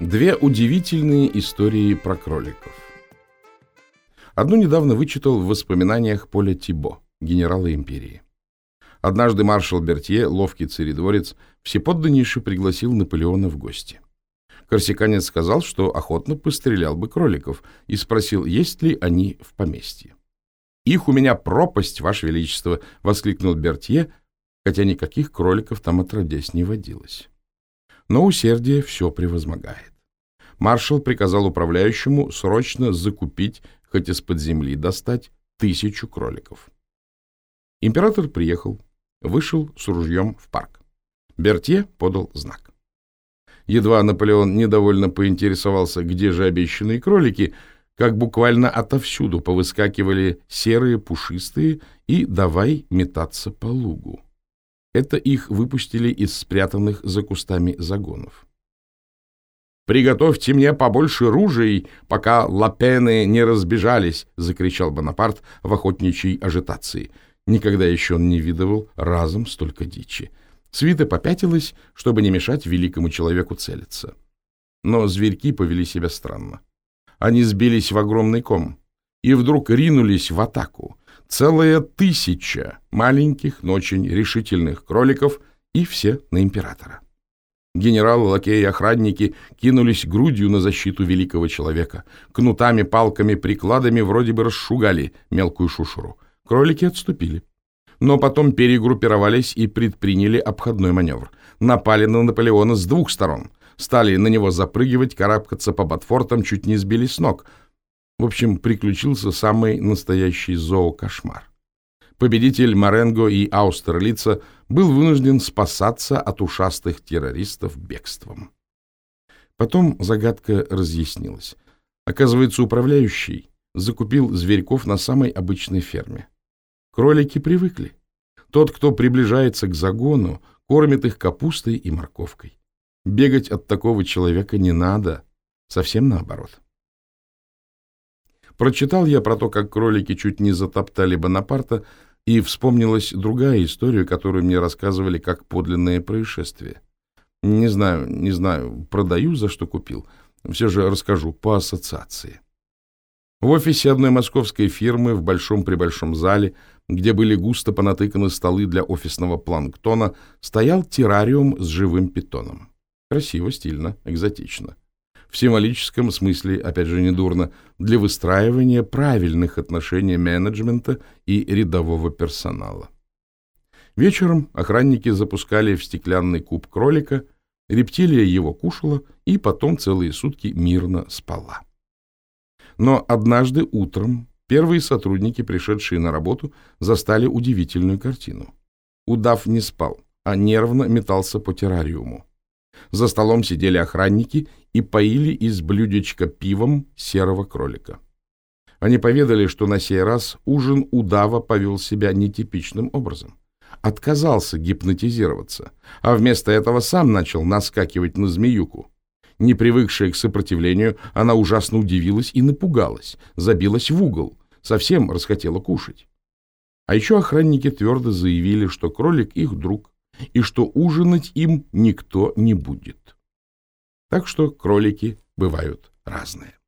Две удивительные истории про кроликов. Одну недавно вычитал в воспоминаниях Поля Тибо, генерала империи. Однажды маршал Бертье, ловкий царедворец, всеподданнейше пригласил Наполеона в гости. Корсиканец сказал, что охотно пострелял бы кроликов, и спросил, есть ли они в поместье. «Их у меня пропасть, Ваше Величество!» — воскликнул Бертье, хотя никаких кроликов там отродясь не водилось но усердие все превозмогает. Маршал приказал управляющему срочно закупить, хоть из-под земли достать, тысячу кроликов. Император приехал, вышел с ружьем в парк. Бертье подал знак. Едва Наполеон недовольно поинтересовался, где же обещанные кролики, как буквально отовсюду повыскакивали серые пушистые и давай метаться по лугу. Это их выпустили из спрятанных за кустами загонов. «Приготовьте мне побольше ружей, пока лапены не разбежались!» — закричал Бонапарт в охотничьей ажитации. Никогда еще он не видывал разом столько дичи. Свита попятилась, чтобы не мешать великому человеку целиться. Но зверьки повели себя странно. Они сбились в огромный ком и вдруг ринулись в атаку, Целая тысяча маленьких, но очень решительных кроликов, и все на императора. Генералы, лакеи и охранники кинулись грудью на защиту великого человека. Кнутами, палками, прикладами вроде бы расшугали мелкую шушуру. Кролики отступили. Но потом перегруппировались и предприняли обходной маневр. Напали на Наполеона с двух сторон. Стали на него запрыгивать, карабкаться по ботфортам, чуть не сбили с ног — в общем, приключился самый настоящий зоокошмар. Победитель Маренго и Аустерлица был вынужден спасаться от ушастых террористов бегством. Потом загадка разъяснилась. Оказывается, управляющий закупил зверьков на самой обычной ферме. Кролики привыкли. Тот, кто приближается к загону, кормит их капустой и морковкой. Бегать от такого человека не надо, совсем наоборот. Прочитал я про то, как кролики чуть не затоптали Бонапарта, и вспомнилась другая история, которую мне рассказывали как подлинное происшествие. Не знаю, не знаю, продаю, за что купил. Все же расскажу по ассоциации. В офисе одной московской фирмы в большом-пребольшом зале, где были густо понатыканы столы для офисного планктона, стоял террариум с живым питоном. Красиво, стильно, экзотично в символическом смысле, опять же, недурно, для выстраивания правильных отношений менеджмента и рядового персонала. Вечером охранники запускали в стеклянный куб кролика, рептилия его кушала и потом целые сутки мирно спала. Но однажды утром первые сотрудники, пришедшие на работу, застали удивительную картину. Удав не спал, а нервно метался по террариуму. За столом сидели охранники и поили из блюдечка пивом серого кролика. Они поведали, что на сей раз ужин удава повел себя нетипичным образом. Отказался гипнотизироваться, а вместо этого сам начал наскакивать на змеюку. Не привыкшая к сопротивлению, она ужасно удивилась и напугалась, забилась в угол, совсем расхотела кушать. А еще охранники твердо заявили, что кролик их друг, и что ужинать им никто не будет. Так что кролики бывают разные.